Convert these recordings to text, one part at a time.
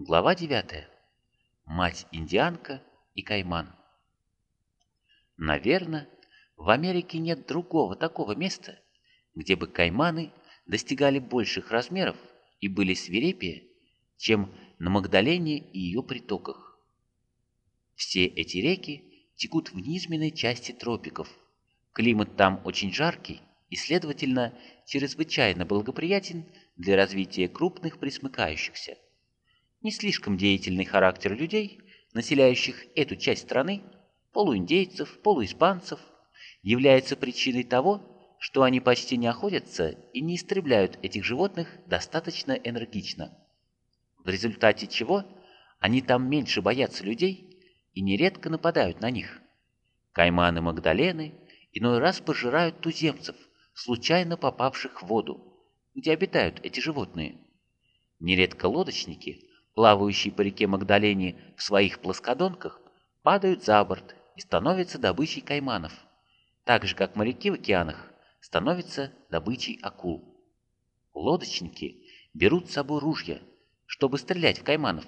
Глава 9. Мать-индианка и кайман. Наверное, в Америке нет другого такого места, где бы кайманы достигали больших размеров и были свирепее, чем на Магдалене и ее притоках. Все эти реки текут в низменной части тропиков. Климат там очень жаркий и, следовательно, чрезвычайно благоприятен для развития крупных присмыкающихся. Не слишком деятельный характер людей, населяющих эту часть страны, полуиндейцев, полуиспанцев, является причиной того, что они почти не охотятся и не истребляют этих животных достаточно энергично. В результате чего они там меньше боятся людей и нередко нападают на них. Кайманы Магдалены иной раз пожирают туземцев, случайно попавших в воду, где обитают эти животные. Нередко лодочники, плавающие по реке Магдалене в своих плоскодонках, падают за борт и становятся добычей кайманов, так же как моряки в океанах становятся добычей акул. Лодочники берут с собой ружья, чтобы стрелять в кайманов,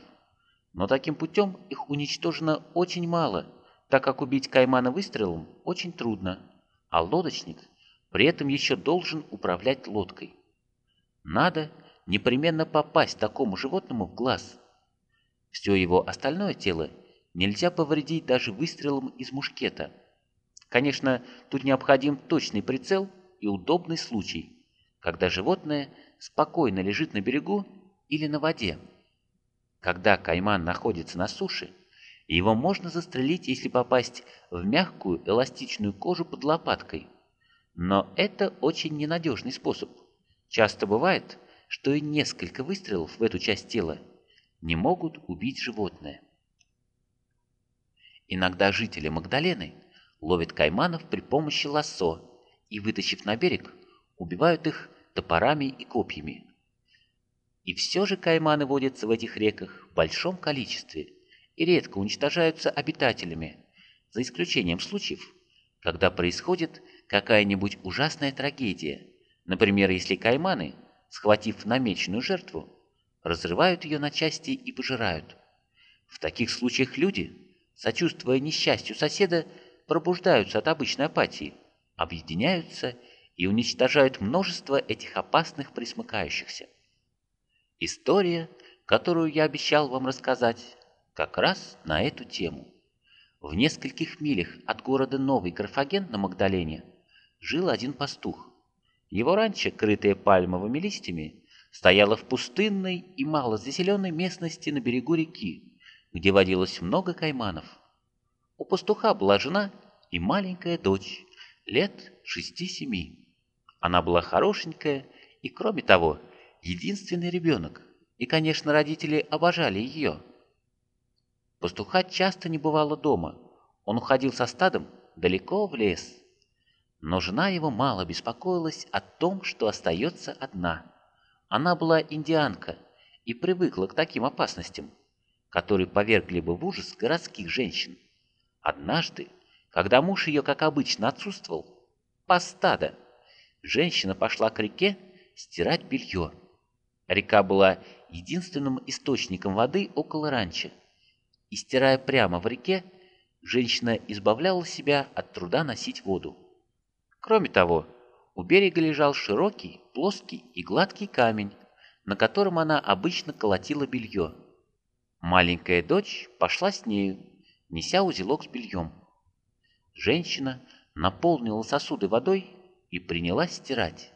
но таким путем их уничтожено очень мало, так как убить каймана выстрелом очень трудно, а лодочник при этом еще должен управлять лодкой. Надо непременно попасть такому животному в глаз. Все его остальное тело нельзя повредить даже выстрелом из мушкета. Конечно, тут необходим точный прицел и удобный случай, когда животное спокойно лежит на берегу или на воде. Когда кайман находится на суше, его можно застрелить, если попасть в мягкую эластичную кожу под лопаткой. Но это очень ненадежный способ. Часто бывает, что и несколько выстрелов в эту часть тела не могут убить животное. Иногда жители Магдалены ловят кайманов при помощи лассо и, вытащив на берег, убивают их топорами и копьями. И все же кайманы водятся в этих реках в большом количестве и редко уничтожаются обитателями, за исключением случаев, когда происходит какая-нибудь ужасная трагедия, например, если кайманы, схватив намеченную жертву, разрывают ее на части и пожирают. В таких случаях люди, сочувствуя несчастью соседа, пробуждаются от обычной апатии, объединяются и уничтожают множество этих опасных присмыкающихся. История, которую я обещал вам рассказать, как раз на эту тему. В нескольких милях от города Новый Карфаген на Магдалене жил один пастух. Его ранчо, крытое пальмовыми листьями, стояло в пустынной и мало заселенной местности на берегу реки, где водилось много кайманов. У пастуха была жена и маленькая дочь, лет шести-семи. Она была хорошенькая и, кроме того, единственный ребенок, и, конечно, родители обожали ее. Пастуха часто не бывало дома, он уходил со стадом далеко в лес. Но жена его мало беспокоилась о том, что остается одна. Она была индианка и привыкла к таким опасностям, которые повергли бы в ужас городских женщин. Однажды, когда муж ее, как обычно, отсутствовал, по стада, женщина пошла к реке стирать белье. Река была единственным источником воды около ранчо, и, стирая прямо в реке, женщина избавляла себя от труда носить воду. Кроме того, у берега лежал широкий, плоский и гладкий камень, на котором она обычно колотила белье. Маленькая дочь пошла с нею, неся узелок с бельем. Женщина наполнила сосуды водой и принялась стирать.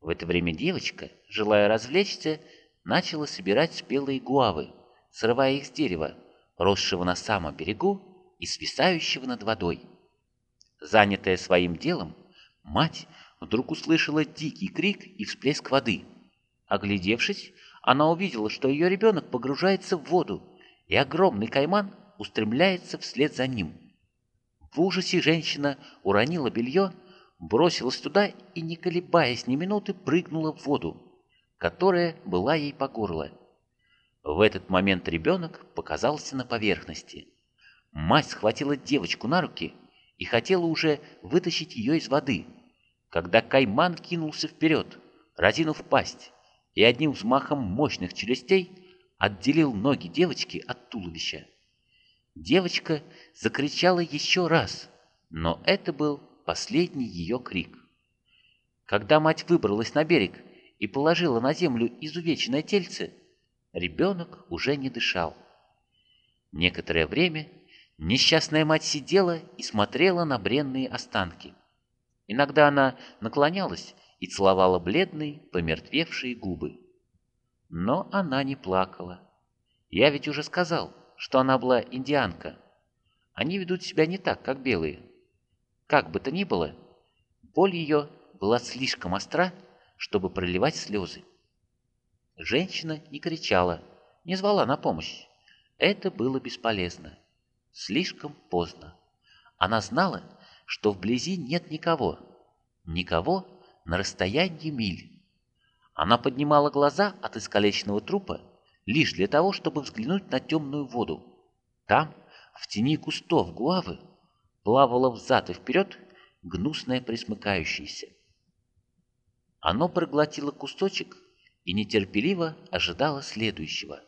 В это время девочка, желая развлечься, начала собирать спелые гуавы, срывая их с дерева, росшего на самом берегу и свисающего над водой. Занятая своим делом, мать вдруг услышала дикий крик и всплеск воды. Оглядевшись, она увидела, что ее ребенок погружается в воду, и огромный кайман устремляется вслед за ним. В ужасе женщина уронила белье, бросилась туда и, не колебаясь ни минуты, прыгнула в воду, которая была ей по горло. В этот момент ребенок показался на поверхности. Мать схватила девочку на руки и хотела уже вытащить ее из воды, когда кайман кинулся вперед, разинув пасть, и одним взмахом мощных челюстей отделил ноги девочки от туловища. Девочка закричала еще раз, но это был последний ее крик. Когда мать выбралась на берег и положила на землю изувеченное тельце, ребенок уже не дышал. Некоторое время несчастная мать сидела и смотрела на бренные останки. Иногда она наклонялась и целовала бледные, помертвевшие губы. Но она не плакала. Я ведь уже сказал, что она была индианка. Они ведут себя не так, как белые. Как бы то ни было, боль ее была слишком остра, чтобы проливать слезы. Женщина не кричала, не звала на помощь. Это было бесполезно. Слишком поздно. Она знала, что вблизи нет никого. Никого на расстоянии миль. Она поднимала глаза от искалеченного трупа лишь для того, чтобы взглянуть на темную воду. Там, в тени кустов гуавы, плавало взад и вперед гнусное присмыкающееся. Оно проглотило кусочек и нетерпеливо ожидало следующего.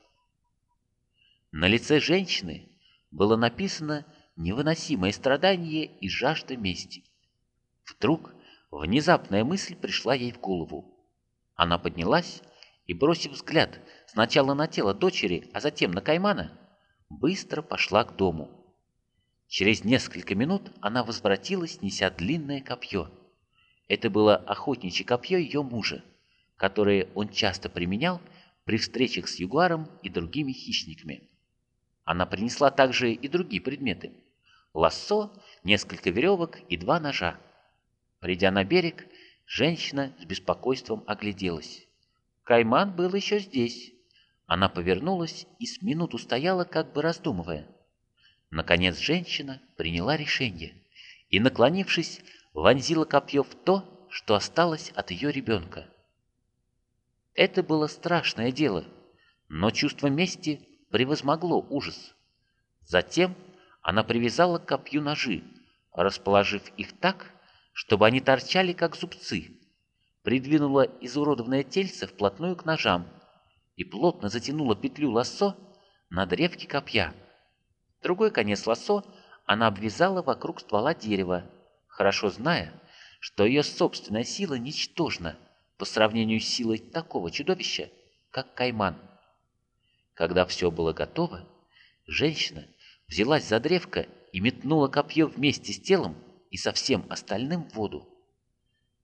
На лице женщины было написано невыносимое страдание и жажда мести. Вдруг внезапная мысль пришла ей в голову. Она поднялась и, бросив взгляд сначала на тело дочери, а затем на Каймана, быстро пошла к дому. Через несколько минут она возвратилась, неся длинное копье. Это было охотничье копье ее мужа, которое он часто применял при встречах с ягуаром и другими хищниками. Она принесла также и другие предметы. Лассо, несколько веревок и два ножа. Придя на берег, женщина с беспокойством огляделась. Кайман был еще здесь. Она повернулась и с минуту стояла, как бы раздумывая. Наконец женщина приняла решение и, наклонившись, вонзила копье в то, что осталось от ее ребенка. Это было страшное дело, но чувство мести превозмогло ужас. Затем она привязала к копью ножи, расположив их так, чтобы они торчали, как зубцы, придвинула изуродованное тельце вплотную к ножам и плотно затянула петлю лассо на древке копья. Другой конец лассо она обвязала вокруг ствола дерева, хорошо зная, что ее собственная сила ничтожна по сравнению с силой такого чудовища, как Кайман. Когда все было готово, женщина взялась за древко и метнула копье вместе с телом и со всем остальным в воду.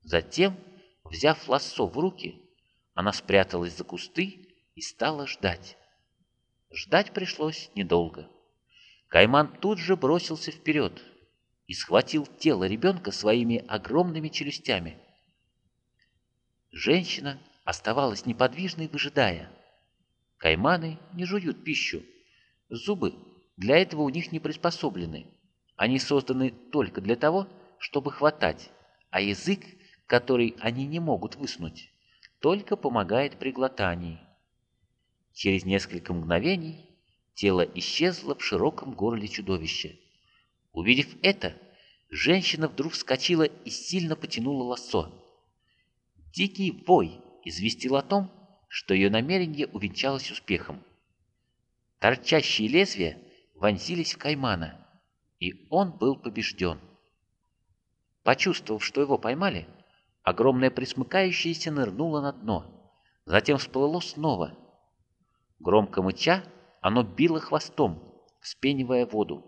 Затем, взяв лассо в руки, она спряталась за кусты и стала ждать. Ждать пришлось недолго. Кайман тут же бросился вперед и схватил тело ребенка своими огромными челюстями. Женщина оставалась неподвижной, выжидая – Кайманы не жуют пищу. Зубы для этого у них не приспособлены. Они созданы только для того, чтобы хватать, а язык, который они не могут высунуть, только помогает при глотании. Через несколько мгновений тело исчезло в широком горле чудовища. Увидев это, женщина вдруг вскочила и сильно потянула лассо. Дикий вой известил о том, что ее намерение увенчалось успехом. Торчащие лезвия вонзились в Каймана, и он был побежден. Почувствовав, что его поймали, огромное присмыкающееся нырнуло на дно, затем всплыло снова. Громко мыча, оно било хвостом, вспенивая воду.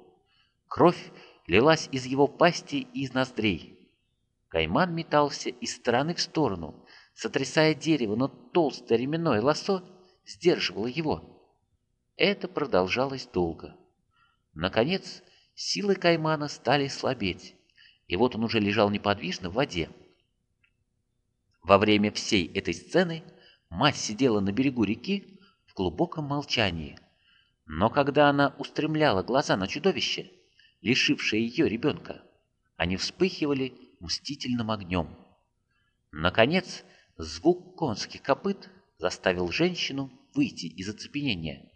Кровь лилась из его пасти и из ноздрей. Кайман метался из стороны в сторону, сотрясая дерево, но толстое ременное лосо сдерживало его. Это продолжалось долго. Наконец, силы Каймана стали слабеть, и вот он уже лежал неподвижно в воде. Во время всей этой сцены мать сидела на берегу реки в глубоком молчании. Но когда она устремляла глаза на чудовище, лишившее ее ребенка, они вспыхивали мстительным огнем. Наконец, Звук конских копыт заставил женщину выйти из оцепенения.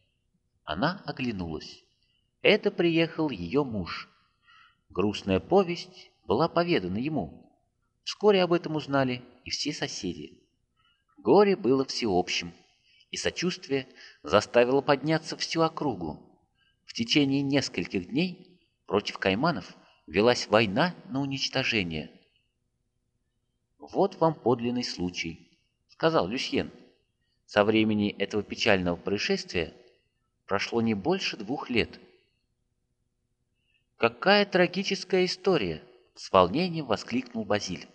Она оглянулась. Это приехал ее муж. Грустная повесть была поведана ему. Вскоре об этом узнали и все соседи. Горе было всеобщим, и сочувствие заставило подняться всю округу. В течение нескольких дней против кайманов велась война на уничтожение. «Вот вам подлинный случай», — сказал Люсьен. «Со времени этого печального происшествия прошло не больше двух лет». «Какая трагическая история!» — с волнением воскликнул Базиль.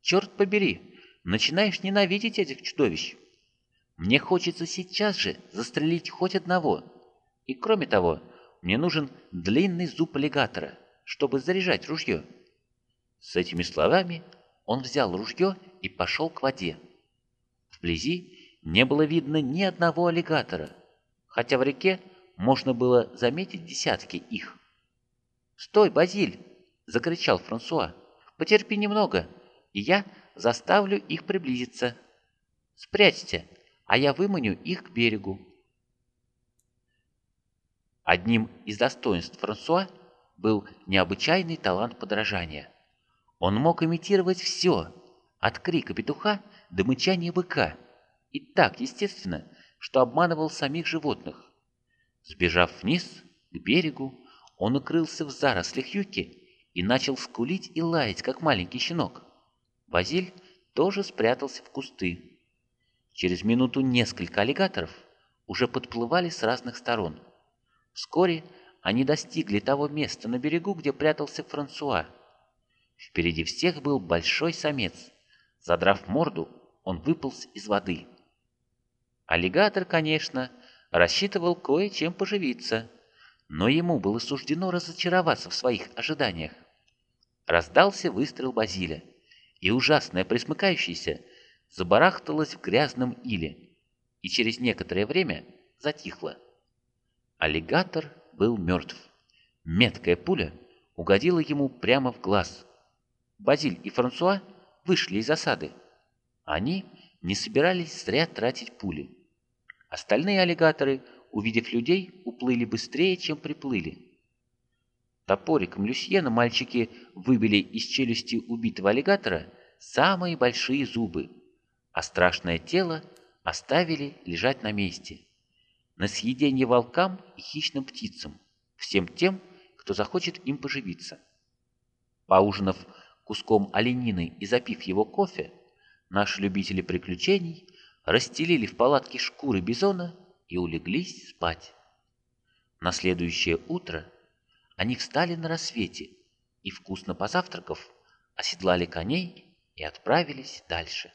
«Черт побери, начинаешь ненавидеть этих чудовищ!» Мне хочется сейчас же застрелить хоть одного. И кроме того, мне нужен длинный зуб аллигатора, чтобы заряжать ружье. С этими словами он взял ружье и пошел к воде. Вблизи не было видно ни одного аллигатора, хотя в реке можно было заметить десятки их. «Стой, Базиль!» — закричал Франсуа. «Потерпи немного, и я заставлю их приблизиться. Спрячься, а я выманю их к берегу. Одним из достоинств Франсуа был необычайный талант подражания. Он мог имитировать все, от крика петуха до мычания быка, и так естественно, что обманывал самих животных. Сбежав вниз, к берегу, он укрылся в зарослях юки и начал скулить и лаять, как маленький щенок. Базиль тоже спрятался в кусты. Через минуту несколько аллигаторов уже подплывали с разных сторон. Вскоре они достигли того места на берегу, где прятался Франсуа. Впереди всех был большой самец. Задрав морду, он выполз из воды. Аллигатор, конечно, рассчитывал кое-чем поживиться, но ему было суждено разочароваться в своих ожиданиях. Раздался выстрел Базиля, и ужасное присмыкающееся забарахталась в грязном иле и через некоторое время затихла. Аллигатор был мертв. Меткая пуля угодила ему прямо в глаз. Базиль и Франсуа вышли из осады. Они не собирались зря тратить пули. Остальные аллигаторы, увидев людей, уплыли быстрее, чем приплыли. Топориком Люсьена мальчики выбили из челюсти убитого аллигатора самые большие зубы а страшное тело оставили лежать на месте, на съедение волкам и хищным птицам, всем тем, кто захочет им поживиться. Поужинав куском оленины и запив его кофе, наши любители приключений расстелили в палатке шкуры бизона и улеглись спать. На следующее утро они встали на рассвете и, вкусно позавтракав, оседлали коней и отправились дальше.